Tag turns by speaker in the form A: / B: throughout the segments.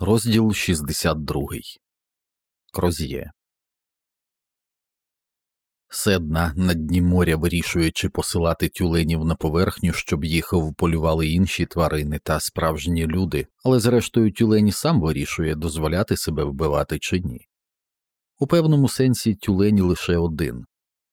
A: Розділ 62 Кроз'є Седна на дні моря вирішує, чи посилати тюленів на поверхню, щоб їх вполювали інші тварини та справжні люди, але зрештою тюлені сам вирішує, дозволяти себе вбивати чи ні. У певному сенсі тюлені лише один.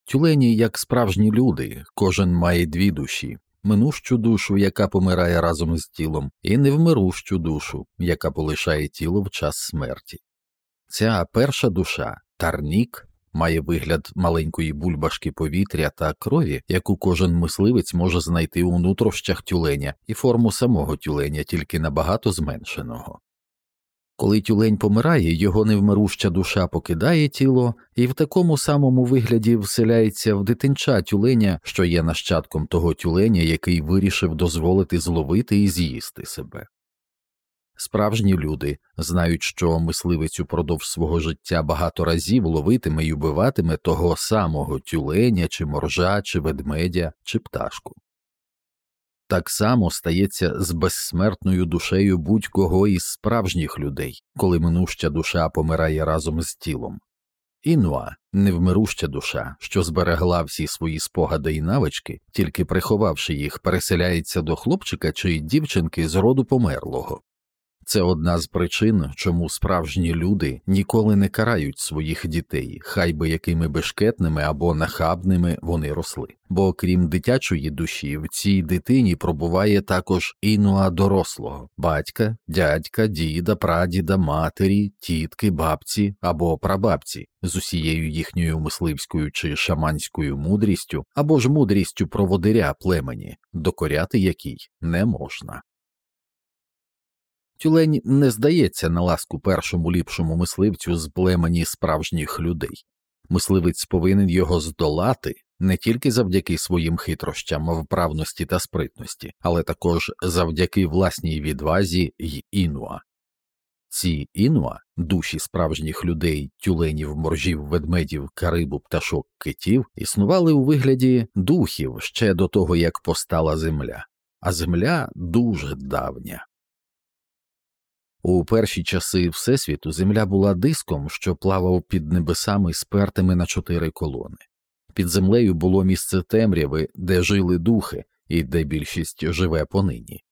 A: Тюлені як справжні люди, кожен має дві душі минущу душу, яка помирає разом з тілом, і невмирущу душу, яка полишає тіло в час смерті. Ця перша душа, тарнік, має вигляд маленької бульбашки повітря та крові, яку кожен мисливець може знайти у нутрощах тюленя і форму самого тюленя, тільки набагато зменшеного. Коли тюлень помирає, його невмируща душа покидає тіло і в такому самому вигляді вселяється в дитинча тюленя, що є нащадком того тюленя, який вирішив дозволити зловити і з'їсти себе. Справжні люди знають, що мисливець упродовж свого життя багато разів ловитиме й убиватиме того самого тюленя, чи моржа, чи ведмедя, чи пташку. Так само стається з безсмертною душею будь-кого із справжніх людей, коли минуща душа помирає разом з тілом. Інуа невмируща душа, що зберегла всі свої спогади і навички, тільки приховавши їх, переселяється до хлопчика чи дівчинки з роду померлого. Це одна з причин, чому справжні люди ніколи не карають своїх дітей, хай би якими бешкетними або нахабними вони росли. Бо крім дитячої душі, в цій дитині пробуває також інуа дорослого батька, дядька, діда, прадіда, матері, тітки, бабці або прабабці з усією їхньою мисливською чи шаманською мудрістю або ж мудрістю проводиря племені, докоряти якій не можна. Тюлень не здається на ласку першому ліпшому мисливцю з племені справжніх людей. Мисливець повинен його здолати не тільки завдяки своїм хитрощам, вправності та спритності, але також завдяки власній відвазі й інуа. Ці інуа, душі справжніх людей, тюленів, моржів, ведмедів, карибу, пташок, китів, існували у вигляді духів ще до того, як постала земля, а земля дуже давня. У перші часи Всесвіту Земля була диском, що плавав під небесами спертими на чотири колони. Під землею було місце темряви, де жили духи і де більшість живе понині.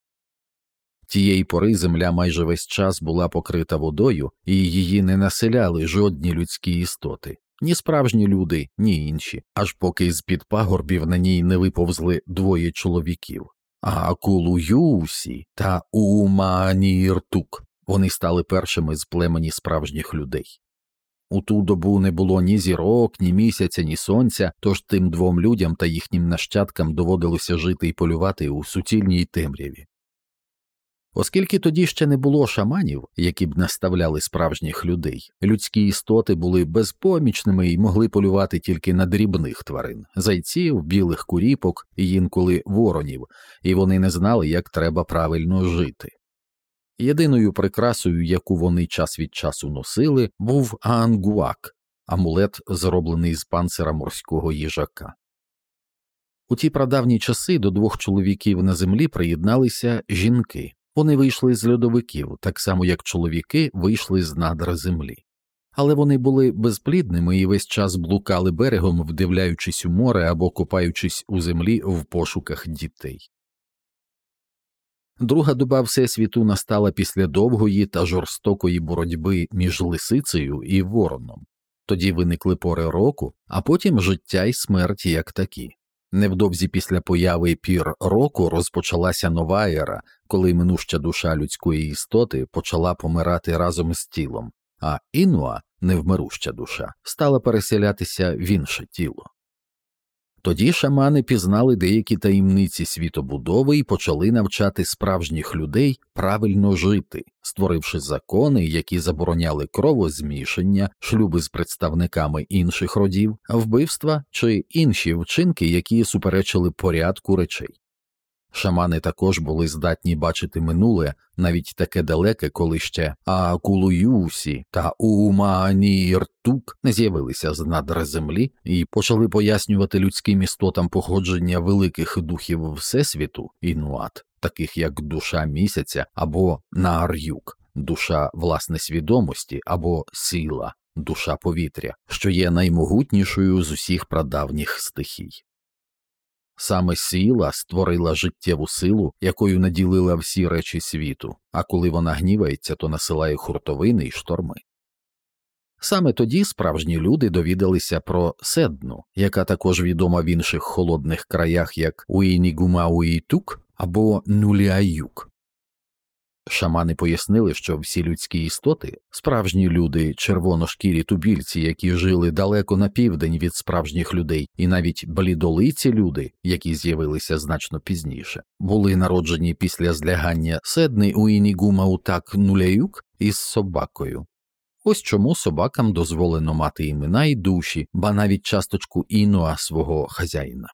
A: Тієї пори земля майже весь час була покрита водою, і її не населяли жодні людські істоти, ні справжні люди, ні інші, аж поки з під пагорбів на ній не виповзли двоє чоловіків Акулу Юсі та Уманіртук. Вони стали першими з племені справжніх людей. У ту добу не було ні зірок, ні місяця, ні сонця, тож тим двом людям та їхнім нащадкам доводилося жити і полювати у суцільній темряві. Оскільки тоді ще не було шаманів, які б наставляли справжніх людей, людські істоти були безпомічними і могли полювати тільки на дрібних тварин зайців, білих куріпок і інколи воронів, і вони не знали, як треба правильно жити. Єдиною прикрасою, яку вони час від часу носили, був аангуак, амулет, зроблений з панцира морського їжака. У ті прадавні часи до двох чоловіків на землі приєдналися жінки, вони вийшли з льодовиків, так само як чоловіки вийшли з надр землі. Але вони були безплідними і весь час блукали берегом, вдивляючись у море або копаючись у землі в пошуках дітей. Друга доба Всесвіту настала після довгої та жорстокої боротьби між лисицею і вороном. Тоді виникли пори року, а потім життя і смерть як такі. Невдовзі після появи пір року розпочалася нова ера, коли минуща душа людської істоти почала помирати разом з тілом, а інуа, невмируща душа, стала переселятися в інше тіло. Тоді шамани пізнали деякі таємниці світобудови і почали навчати справжніх людей правильно жити, створивши закони, які забороняли кровозмішання, шлюби з представниками інших родів, вбивства чи інші вчинки, які суперечили порядку речей. Шамани також були здатні бачити минуле, навіть таке далеке, коли ще Акулуюсі та Умааніртук не з'явилися з надр землі і почали пояснювати людським істотам походження великих духів Всесвіту інуат, таких як душа місяця або Наар'юк, душа власне свідомості або сила, душа повітря, що є наймогутнішою з усіх прадавніх стихій. Саме сила створила життєву силу, якою наділила всі речі світу, а коли вона гнівається, то насилає хуртовини й шторми. Саме тоді справжні люди довідалися про седну, яка також відома в інших холодних краях як Уінігумауїтук або Нуліаюк. Шамани пояснили, що всі людські істоти, справжні люди, червоношкірі тубільці, які жили далеко на південь від справжніх людей, і навіть блідолиці люди, які з'явилися значно пізніше, були народжені після злягання седни у Інігумаутак Нуляюк із собакою. Ось чому собакам дозволено мати імена і душі, ба навіть часточку інуа свого хазяїна.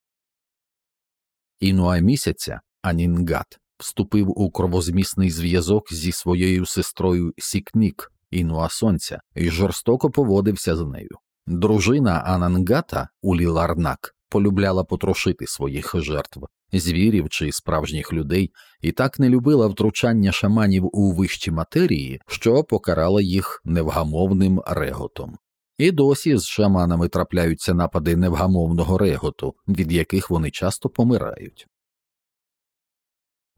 A: Інуа місяця Анінгат вступив у кровозмісний зв'язок зі своєю сестрою Сікнік, Інуа Сонця, і жорстоко поводився з нею. Дружина Анангата Уліларнак полюбляла потрошити своїх жертв, звірів чи справжніх людей, і так не любила втручання шаманів у вищі матерії, що покарала їх невгамовним реготом. І досі з шаманами трапляються напади невгамовного реготу, від яких вони часто помирають.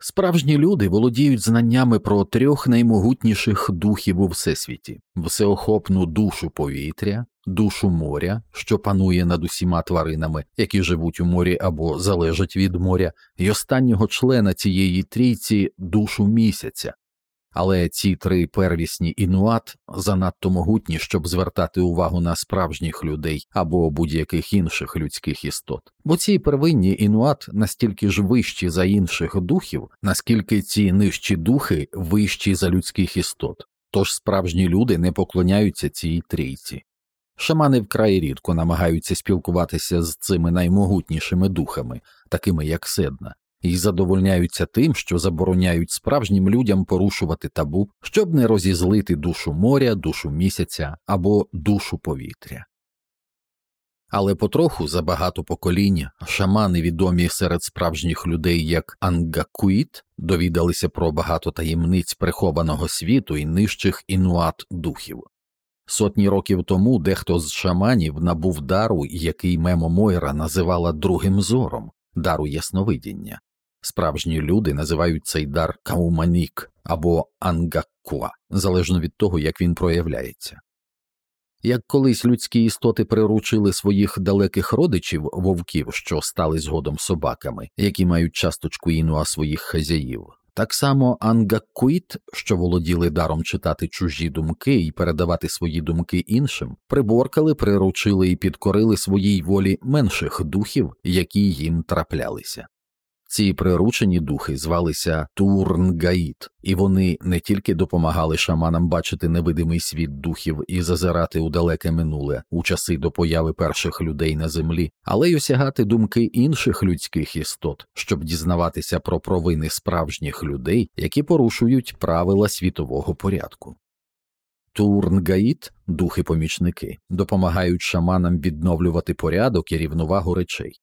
A: Справжні люди володіють знаннями про трьох наймогутніших духів у всесвіті всеохопну душу повітря, душу моря, що панує над усіма тваринами, які живуть у морі або залежать від моря, і останнього члена цієї трійці душу місяця, але ці три первісні інуат занадто могутні, щоб звертати увагу на справжніх людей або будь-яких інших людських істот, бо ці первинні інуат настільки ж вищі за інших духів, наскільки ці нижчі духи вищі за людських істот, тож справжні люди не поклоняються цій трійці. Шамани вкрай рідко намагаються спілкуватися з цими наймогутнішими духами, такими як Седна, і задовольняються тим, що забороняють справжнім людям порушувати табу, щоб не розізлити душу моря, душу місяця або душу повітря. Але потроху за багато поколінь шамани, відомі серед справжніх людей як Ангакуїт, довідалися про багато таємниць прихованого світу і нижчих інуат духів. Сотні років тому дехто з шаманів набув дару, який Мемо Мойра називала другим зором, дару ясновидіння. Справжні люди називають цей дар кауманік або ангаккуа, залежно від того, як він проявляється. Як колись людські істоти приручили своїх далеких родичів вовків, що стали згодом собаками, які мають часточку інуа своїх хазяїв, так само ангаккуїт, що володіли даром читати чужі думки і передавати свої думки іншим, приборкали, приручили і підкорили своїй волі менших духів, які їм траплялися. Ці приручені духи звалися Турнгаїт, і вони не тільки допомагали шаманам бачити невидимий світ духів і зазирати у далеке минуле у часи до появи перших людей на землі, але й осягати думки інших людських істот, щоб дізнаватися про провини справжніх людей, які порушують правила світового порядку. Турнгаїт, духи помічники, допомагають шаманам відновлювати порядок і рівновагу речей.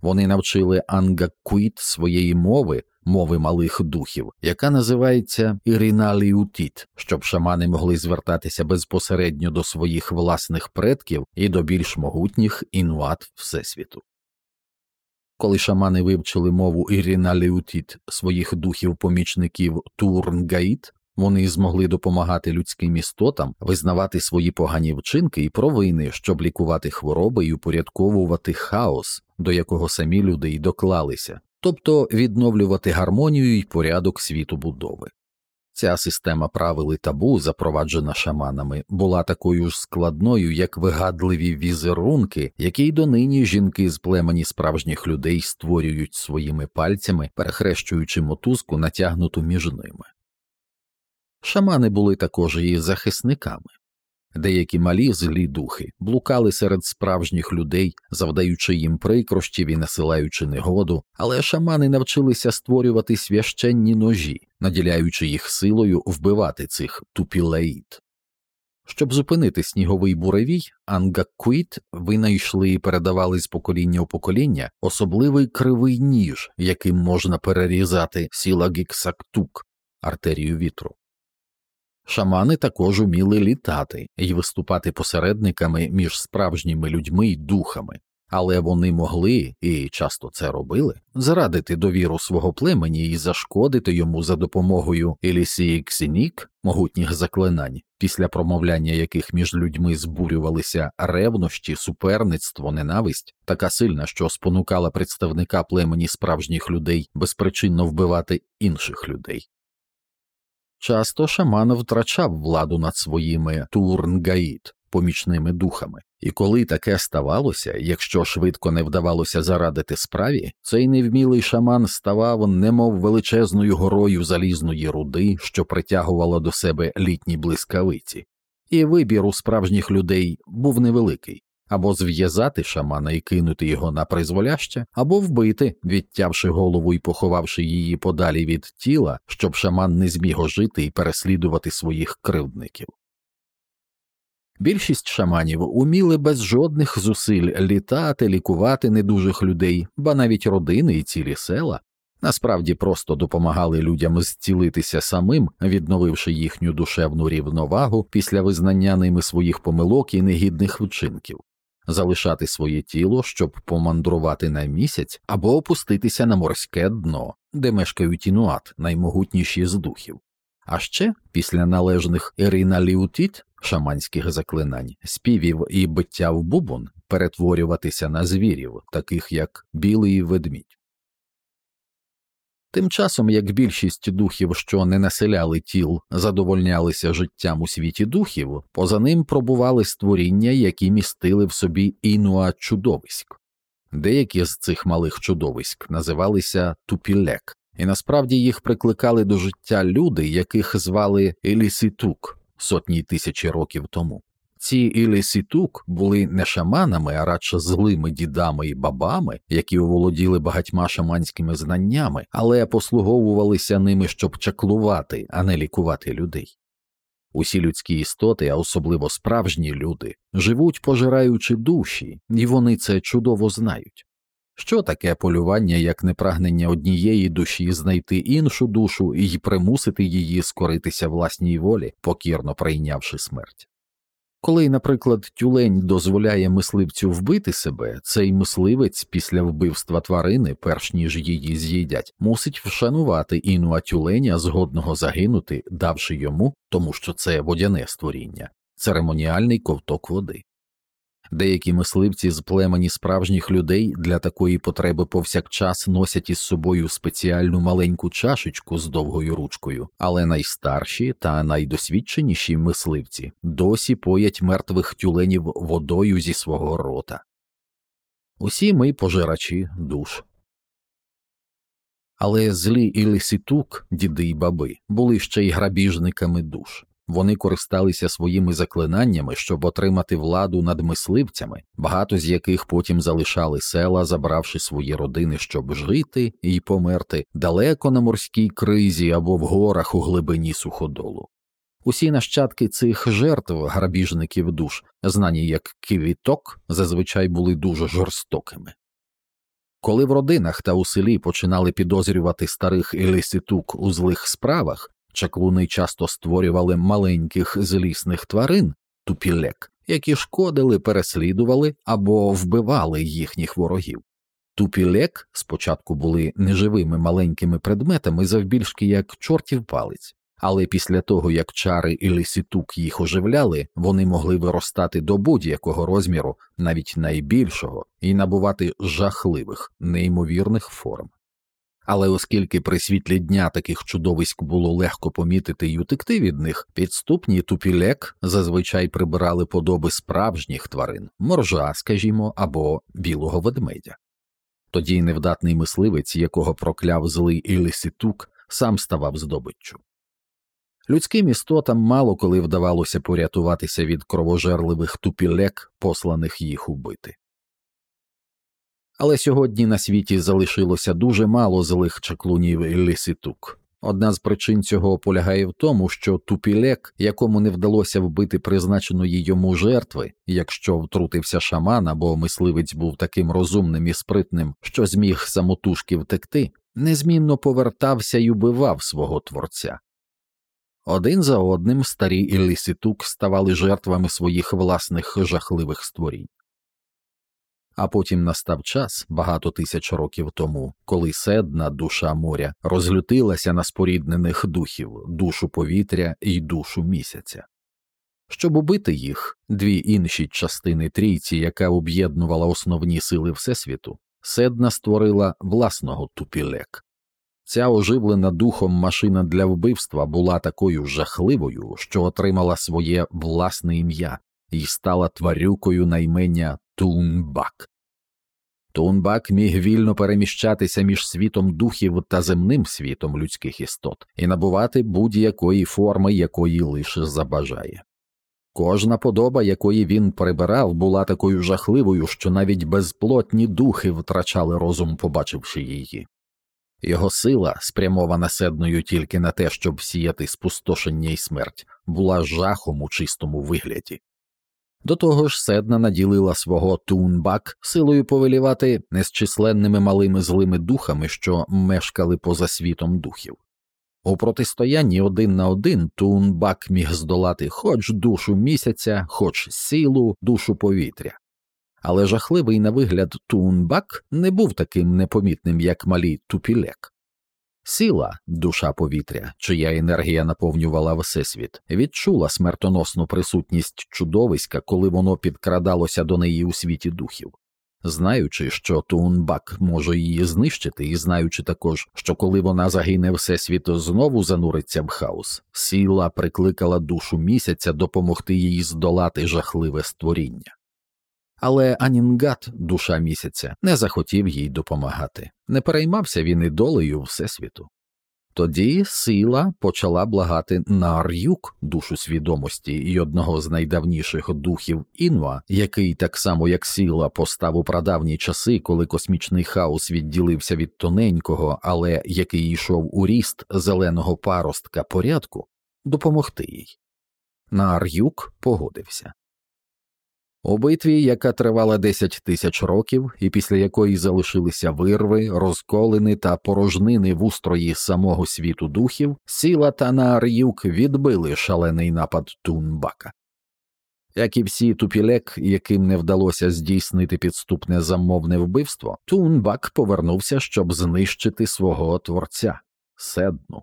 A: Вони навчили ангаккуїт своєї мови, мови малих духів, яка називається Іріналіутіт, щоб шамани могли звертатися безпосередньо до своїх власних предків і до більш могутніх інуат Всесвіту. Коли шамани вивчили мову Іріналіутіт своїх духів помічників Турнгаїт, вони змогли допомагати людським істотам визнавати свої погані вчинки і провини, щоб лікувати хвороби і упорядковувати хаос, до якого самі люди й доклалися, тобто відновлювати гармонію і порядок світу будови. Ця система правил і табу, запроваджена шаманами, була такою ж складною, як вигадливі візерунки, які й донині жінки з племені справжніх людей створюють своїми пальцями, перехрещуючи мотузку, натягнуту між ними. Шамани були також і захисниками. Деякі малі злі духи блукали серед справжніх людей, завдаючи їм прикрощів і насилаючи негоду, але шамани навчилися створювати священні ножі, наділяючи їх силою вбивати цих тупілеїд. Щоб зупинити сніговий буревій, Ангаккуїт винайшли і передавали з покоління у покоління особливий кривий ніж, яким можна перерізати сілагіксактук артерію вітру. Шамани також уміли літати і виступати посередниками між справжніми людьми й духами, але вони могли і часто це робили зрадити довіру свого племені і зашкодити йому за допомогою Елісії Ксінік, могутніх заклинань, після промовляння яких між людьми збурювалися ревнощі, суперництво, ненависть, така сильна, що спонукала представника племені справжніх людей безпричинно вбивати інших людей. Часто шаман втрачав владу над своїми турнгаїд, помічними духами, і коли таке ставалося, якщо швидко не вдавалося зарадити справі, цей невмілий шаман ставав немов величезною горою залізної руди, що притягувала до себе літні блискавиці, і вибір у справжніх людей був невеликий або зв'язати шамана і кинути його на призволяще, або вбити, відтявши голову і поховавши її подалі від тіла, щоб шаман не зміг ожити і переслідувати своїх кривдників. Більшість шаманів уміли без жодних зусиль літати, лікувати недужих людей, ба навіть родини і цілі села, насправді просто допомагали людям зцілитися самим, відновивши їхню душевну рівновагу після визнання ними своїх помилок і негідних вчинків, залишати своє тіло, щоб помандрувати на місяць або опуститися на морське дно, де мешкають інуат, наймогутніші з духів. А ще після належних Ірина-ліутіт, шаманських заклинань, співів і биття в бубон перетворюватися на звірів, таких як білий ведмідь. Тим часом як більшість духів, що не населяли тіл, задовольнялися життям у світі духів, поза ним пробували створіння, які містили в собі інуа чудовиськ. Деякі з цих малих чудовиськ називалися тупілек, і насправді їх прикликали до життя люди, яких звали Елісітук сотні тисячі років тому. Ці Елісітук були не шаманами, а радше злими дідами і бабами, які оволоділи багатьма шаманськими знаннями, але послуговувалися ними, щоб чаклувати, а не лікувати людей. Усі людські істоти, а особливо справжні люди, живуть пожираючи душі, і вони це чудово знають. Що таке полювання, як не прагнення однієї душі знайти іншу душу і примусити її скоритися власній волі, покірно прийнявши смерть? Коли, наприклад, тюлень дозволяє мисливцю вбити себе, цей мисливець після вбивства тварини, перш ніж її з'їдять, мусить вшанувати інуа тюленя, згодного загинути, давши йому, тому що це водяне створіння, церемоніальний ковток води. Деякі мисливці з племені справжніх людей для такої потреби повсякчас носять із собою спеціальну маленьку чашечку з довгою ручкою, але найстарші та найдосвідченіші мисливці досі поять мертвих тюленів водою зі свого рота. Усі ми пожирачі душ. Але злі Ілісітук, діди й баби, були ще й грабіжниками душ. Вони користалися своїми заклинаннями, щоб отримати владу над мисливцями, багато з яких потім залишали села, забравши свої родини, щоб жити і померти далеко на морській кризі або в горах у глибині суходолу. Усі нащадки цих жертв грабіжників душ, знані як кивіток, зазвичай були дуже жорстокими. Коли в родинах та у селі починали підозрювати старих елісітук у злих справах, Чаклуни часто створювали маленьких злісних тварин тупілек, які шкодили, переслідували або вбивали їхніх ворогів. Тупілек спочатку були неживими маленькими предметами завбільшки як чортів палець, але після того як чари і лісітук їх оживляли, вони могли виростати до будь-якого розміру, навіть найбільшого, і набувати жахливих, неймовірних форм але оскільки при світлі дня таких чудовиськ було легко помітити й утекти від них, підступні тупілек зазвичай прибирали подоби справжніх тварин, моржа, скажімо, або білого ведмедя. Тоді невдатний мисливець, якого прокляв злий Ілісітук, сам ставав здобиччю. Людським істотам мало коли вдавалося порятуватися від кровожерливих тупілек, посланих їх убити. Але сьогодні на світі залишилося дуже мало злих чаклунів лісітук. Одна з причин цього полягає в тому, що тупілек, якому не вдалося вбити призначеної йому жертви, якщо втрутився шаман або мисливець був таким розумним і спритним, що зміг самотужки втекти, незмінно повертався і убивав свого творця. Один за одним старі Іллісітук ставали жертвами своїх власних жахливих створінь. А потім настав час багато тисяч років тому, коли седна душа моря розлютилася на споріднених духів, душу повітря і душу місяця. Щоб убити їх, дві інші частини трійці, яка об'єднувала основні сили Всесвіту, седна створила власного тупілек. Ця оживлена духом машина для вбивства була такою жахливою, що отримала своє власне ім'я і стала тварюкою на імення Тунбак. Тунбак міг вільно переміщатися між світом духів та земним світом людських істот і набувати будь-якої форми, якої лише забажає. Кожна подоба, якої він прибирав, була такою жахливою, що навіть безплотні духи втрачали розум, побачивши її. Його сила, спрямована седною тільки на те, щоб сіяти спустошення і смерть, була жахом у чистому вигляді. До того ж, седна наділила свого Тунбак силою повелівати незчисленними малими злими духами, що мешкали поза світом духів. У протистоянні один на один Тунбак міг здолати хоч душу місяця, хоч силу, душу повітря. Але жахливий на вигляд Тунбак не був таким непомітним, як малій Тупілек. Сила, душа повітря, чия енергія наповнювала всесвіт, відчула смертоносну присутність чудовиська, коли воно підкрадалося до неї у світі духів. Знаючи, що Туунбак може її знищити, і знаючи також, що коли вона загине всесвіт знову зануриться в хаос, сила прикликала душу місяця допомогти їй здолати жахливе створіння. Але Анінгат, душа місяця, не захотів їй допомагати, не переймався він і долею Всесвіту. Тоді сила почала благати Нар'юк, душу свідомості і одного з найдавніших духів Інва, який так само як сила постав у прадавні часи, коли космічний хаос відділився від тоненького, але який йшов у ріст зеленого паростка порядку, допомогти їй. Нар'юк погодився. У битві, яка тривала 10 тисяч років, і після якої залишилися вирви, розколини та порожнини в устрої самого світу духів, сіла та Наар'юк відбили шалений напад Тунбака. Як і всі тупілек, яким не вдалося здійснити підступне замовне вбивство, Тунбак повернувся, щоб знищити свого творця седну.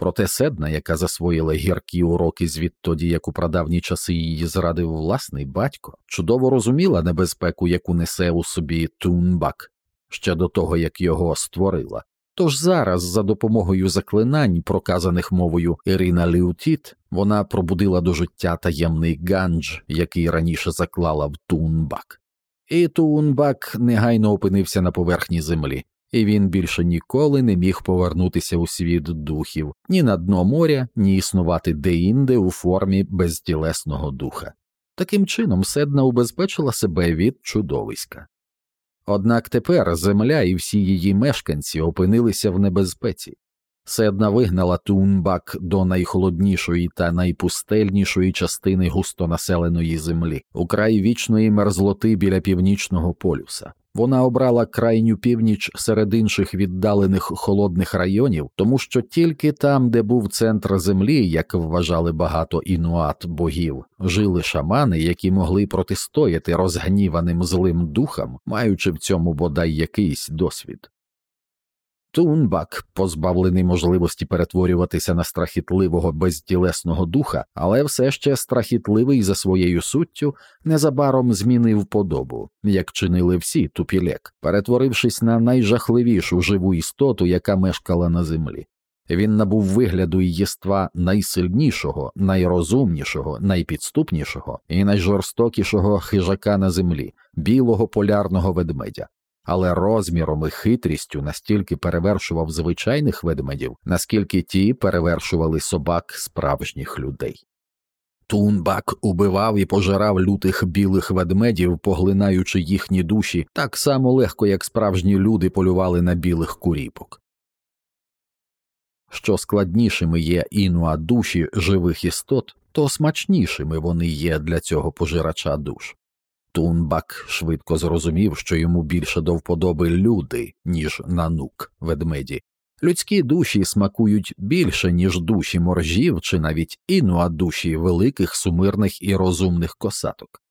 A: Проте седна, яка засвоїла гіркі уроки звідтоді, як у прадавні часи її зрадив власний батько, чудово розуміла небезпеку, яку несе у собі Тунбак, ще до того як його створила. Тож зараз, за допомогою заклинань, проказаних мовою Ірина Ліутіт, вона пробудила до життя таємний гандж, який раніше заклала в Тунбак. І Тунбак негайно опинився на поверхні землі, і він більше ніколи не міг повернутися у світ духів ні на дно моря, ні існувати деінде у формі безтілесного духа. Таким чином Седна убезпечила себе від чудовиська. Однак тепер земля і всі її мешканці опинилися в небезпеці. Седна вигнала Тунбак до найхолоднішої та найпустельнішої частини густонаселеної землі, у край вічної мерзлоти біля північного полюса. Вона обрала крайню північ серед інших віддалених холодних районів, тому що тільки там, де був центр землі, як вважали багато інуат богів, жили шамани, які могли протистояти розгніваним злим духам, маючи в цьому бодай якийсь досвід. Тунбак, позбавлений можливості перетворюватися на страхітливого безтілесного духа, але все ще страхітливий за своєю суттю, незабаром змінив подобу, як чинили всі тупілек, перетворившись на найжахливішу живу істоту, яка мешкала на землі. Він набув вигляду і єства найсильнішого, найрозумнішого, найпідступнішого і найжорстокішого хижака на землі, білого полярного ведмедя але розміром і хитрістю настільки перевершував звичайних ведмедів, наскільки ті перевершували собак справжніх людей. Тунбак убивав і пожирав лютих білих ведмедів, поглинаючи їхні душі так само легко, як справжні люди полювали на білих куріпок. Що складнішими є інуа душі живих істот, то смачнішими вони є для цього пожирача душ. Тунбак швидко зрозумів, що йому більше до вподоби люди, ніж нанук ведмеді, Людські душі смакують більше, ніж душі моржів чи навіть інуа душі великих сумирних і розумних косаток.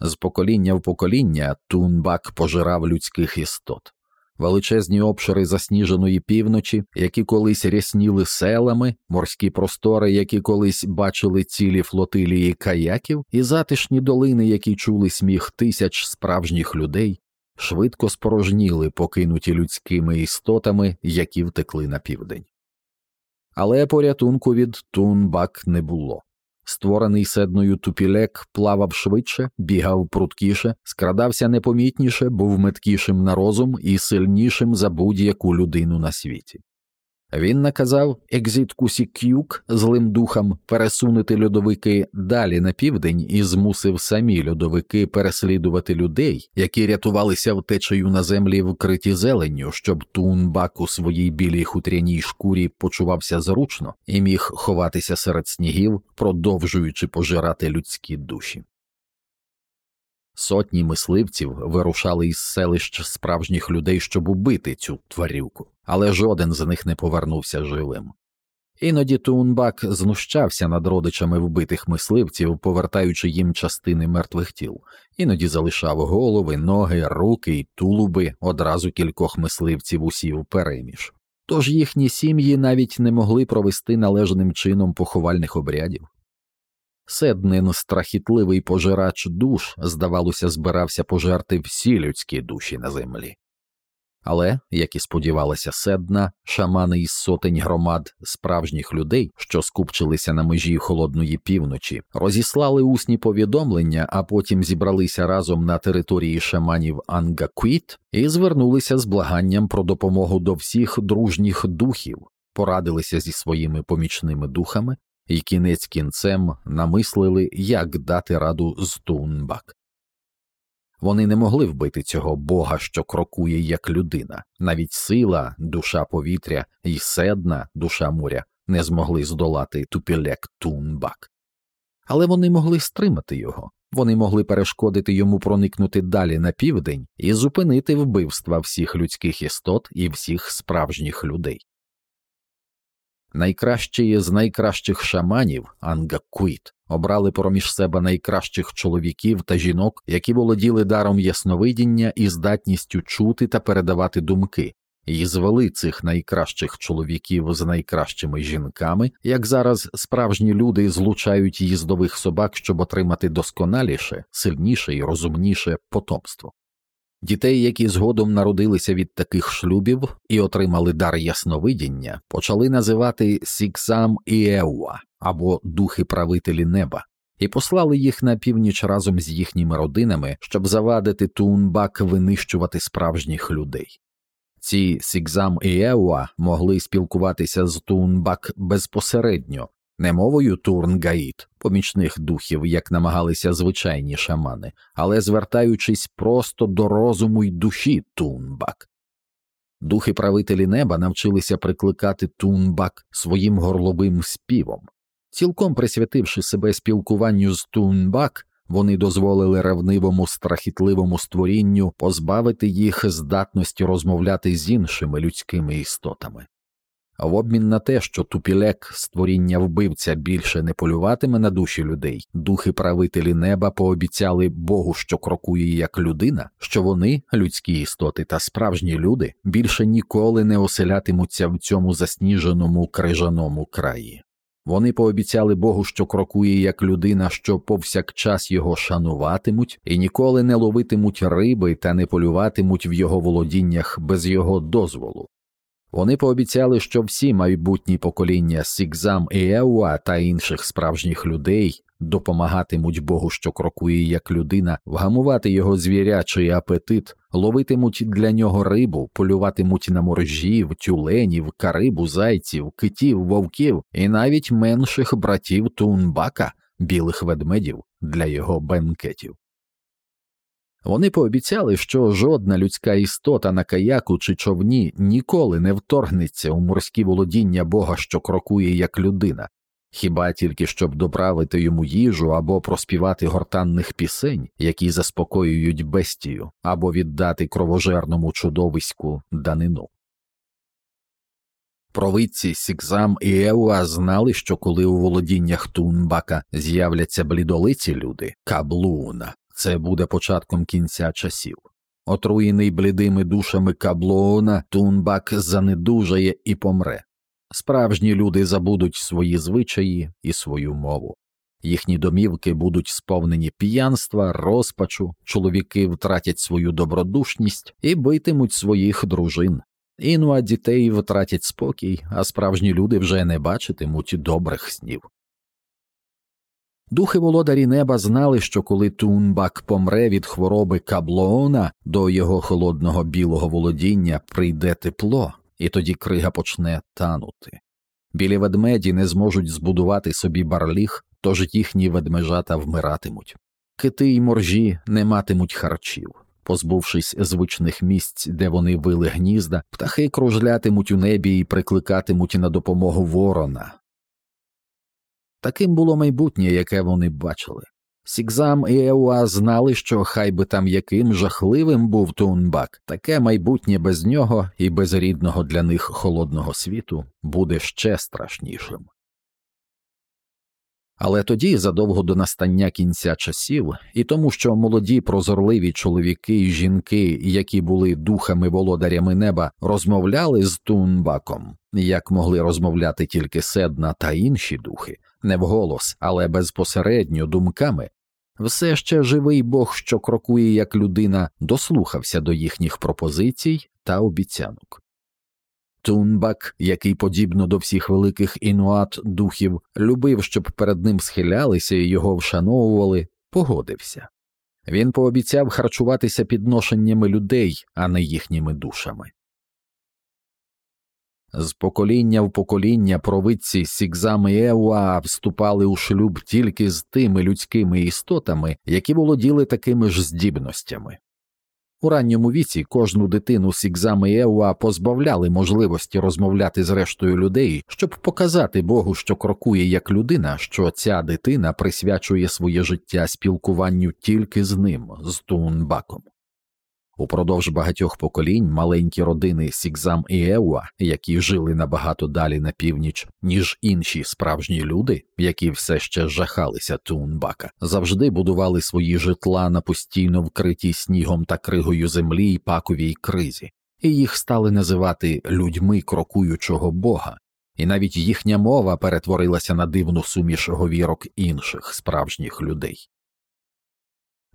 A: З покоління в покоління Тунбак пожирав людських істот, величезні обшири засніженої півночі, які колись рясніли селами, морські простори, які колись бачили цілі флотилії каяків, і затишні долини, які чули сміх тисяч справжніх людей, швидко спорожніли, покинуті людськими істотами, які втекли на південь. Але порятунку від Тунбак не було. Створений седною тупілек плавав швидше, бігав пруткіше, скрадався непомітніше, був меткішим на розум і сильнішим за будь-яку людину на світі. Він наказав Екзітку Сікюк злим духам пересунути льодовики далі на південь і змусив самі льодовики переслідувати людей, які рятувалися втечею на землі вкриті зеленню, щоб Тунбак у своїй білій хутряній шкурі почувався зручно і міг ховатися серед снігів, продовжуючи пожирати людські душі. Сотні мисливців вирушали із селищ справжніх людей, щоб убити цю тварюку, але жоден з них не повернувся живим. Іноді Тунбак знущався над родичами вбитих мисливців, повертаючи їм частини мертвих тіл, іноді залишав голови, ноги, руки й тулуби одразу кількох мисливців усів переміж. Тож їхні сім'ї навіть не могли провести належним чином поховальних обрядів. Седнин страхітливий пожирач душ, здавалося, збирався пожерти всі людські душі на землі. Але, як і сподівалася седна, шамани із сотень громад справжніх людей, що скупчилися на межі холодної півночі, розіслали усні повідомлення, а потім зібралися разом на території шаманів Ангаквіт і звернулися з благанням про допомогу до всіх дружніх духів, порадилися зі своїми помічними духами і кінець кінцем намислили, як дати раду з Тунбак. Вони не могли вбити цього бога, що крокує як людина, навіть сила, душа повітря і седна душа моря не змогли здолати тупілек Тунбак. Але вони могли стримати його, вони могли перешкодити йому проникнути далі на південь і зупинити вбивства всіх людських істот і всіх справжніх людей. Найкращі з найкращих шаманів Ангакуїт обрали проміж себе найкращих чоловіків та жінок, які володіли даром ясновидіння і здатністю чути та передавати думки, і звели цих найкращих чоловіків з найкращими жінками, як зараз справжні люди злучають їздових собак, щоб отримати досконаліше, сильніше і розумніше потомство. Дітей, які згодом народилися від таких шлюбів і отримали дар ясновидіння, почали називати Сіксам і Еуа або духи правителі неба, і послали їх на північ разом з їхніми родинами, щоб завадити Тунбак винищувати справжніх людей. Ці Сікзам і Еуа могли спілкуватися з Тунбак безпосередньо, не мовою Турнгаїт, помічних духів, як намагалися звичайні шамани, але звертаючись просто до розуму й душі Тунбак. Духи правителі неба навчилися прикликати Тунбак своїм горловим співом. Цілком присвятивши себе спілкуванню з Тунбак, вони дозволили ревнивому страхітливому створінню позбавити їх здатності розмовляти з іншими людськими істотами. В обмін на те, що тупілек, створіння вбивця, більше не полюватиме на душі людей, духи правителі неба пообіцяли Богу, що крокує як людина, що вони, людські істоти та справжні люди, більше ніколи не оселятимуться в цьому засніженому крижаному краї. Вони пообіцяли Богу, що крокує як людина, що повсякчас його шануватимуть, і ніколи не ловитимуть риби та не полюватимуть в його володіннях без його дозволу. Вони пообіцяли, що всі майбутні покоління Сікзам і Еуа та інших справжніх людей допомагатимуть Богу, що крокує як людина, вгамувати його звірячий апетит, ловитимуть для нього рибу, полюватимуть на моржів, тюленів, карибу, зайців, китів, вовків і навіть менших братів Тунбака, білих ведмедів для його бенкетів. Вони пообіцяли, що жодна людська істота на каяку чи човні ніколи не вторгнеться у морські володіння Бога, що крокує як людина, хіба тільки щоб доправити йому їжу або проспівати гортанних пісень, які заспокоюють бестію, або віддати кровожерному чудовиську данину. Провидці Сікзам і Еуа знали, що коли у володіннях Тунбака з'являться блідолиці люди, каблуна, це буде початком кінця часів. Отруєний блідими душами каблуна, Тунбак занедужає і помре. Справжні люди забудуть свої звичаї і свою мову. Їхні домівки будуть сповнені п'янства, розпачу, чоловіки втратять свою добродушність і битимуть своїх дружин. Інуа дітей втратять спокій, а справжні люди вже не бачитимуть добрих снів. Духи володарі неба знали, що коли Тунбак помре від хвороби Каблоона, до його холодного білого володіння прийде тепло, і тоді крига почне танути. Білі ведмеді не зможуть збудувати собі барліг, тож їхні ведмежата вмиратимуть. Кити й моржі не матимуть харчів. Позбувшись звичних місць, де вони вили гнізда, птахи кружлятимуть у небі і прикликатимуть на допомогу ворона. Таким було майбутнє, яке вони бачили. Сікзам і Еуа знали, що хай би там яким жахливим був Тунбак, таке майбутнє без нього і без рідного для них холодного світу буде ще страшнішим. Але тоді, задовго до настання кінця часів, і тому, що молоді прозорливі чоловіки й жінки, які були духами володарями неба, розмовляли з Тунбаком, як могли розмовляти тільки седна та інші духи, не вголос, але безпосередньо думками, все ще живий Бог, що крокує як людина, дослухався до їхніх пропозицій та обіцянок. Тунбак, який, подібно до всіх великих інуат духів, любив, щоб перед ним схилялися і його вшановували, погодився. Він пообіцяв харчуватися підношеннями людей, а не їхніми душами. З покоління в покоління провидці Сікзам і Еуа вступали у шлюб тільки з тими людськими істотами, які володіли такими ж здібностями. У ранньому віці кожну дитину Сікзам і Еуа позбавляли можливості розмовляти з рештою людей, щоб показати Богу, що крокує як людина, що ця дитина присвячує своє життя спілкуванню тільки з ним, з Тунбаком. Упродовж багатьох поколінь маленькі родини Сікзам і Еуа, які жили набагато далі на північ, ніж інші справжні люди, які все ще жахалися Тунбака, завжди будували свої житла на постійно вкритій снігом та кригою землі й паковій кризі, і їх стали називати людьми крокуючого бога, і навіть їхня мова перетворилася на дивну суміш говірок інших справжніх людей.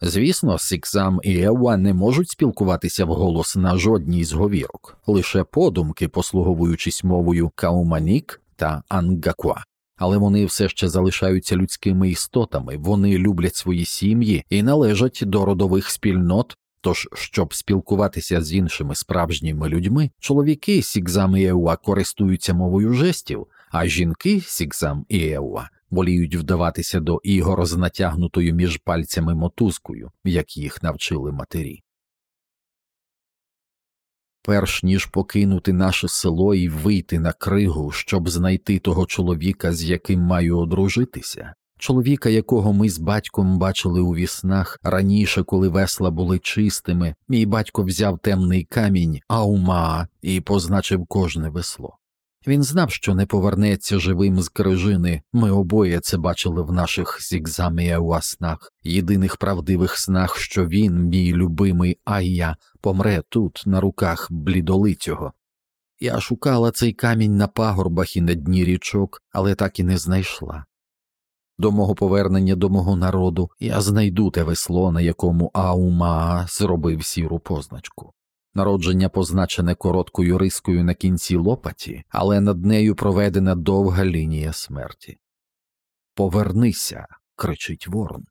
A: Звісно, Сікзам і Еуа не можуть спілкуватися вголос на жодній з говірок, лише подумки, послуговуючись мовою Кауманік та Ангаква. Але вони все ще залишаються людськими істотами, вони люблять свої сім'ї і належать до родових спільнот. Тож, щоб спілкуватися з іншими справжніми людьми, чоловіки Сікзам і Еуа користуються мовою жестів, а жінки Сікзам і Еуа воліють вдаватися до ігор з натягнутою між пальцями мотузкою, як їх навчили матері. Перш ніж покинути наше село і вийти на кригу, щоб знайти того чоловіка, з яким маю одружитися, чоловіка, якого ми з батьком бачили у віснах раніше, коли весла були чистими, мій батько взяв темний камінь аума і позначив кожне весло. Він знав, що не повернеться живим з крижини. Ми обоє це бачили в наших зігзамієва снах, єдиних правдивих снах, що він, мій любимий Айя, помре тут, на руках блідолицього. Я шукала цей камінь на пагорбах і на дні річок, але так і не знайшла. До мого повернення до мого народу я знайду те весло, на якому Аумаа зробив сіру позначку. Народження позначене короткою рискою на кінці лопаті, але над нею проведена довга лінія смерті. Повернися, кричить ворон.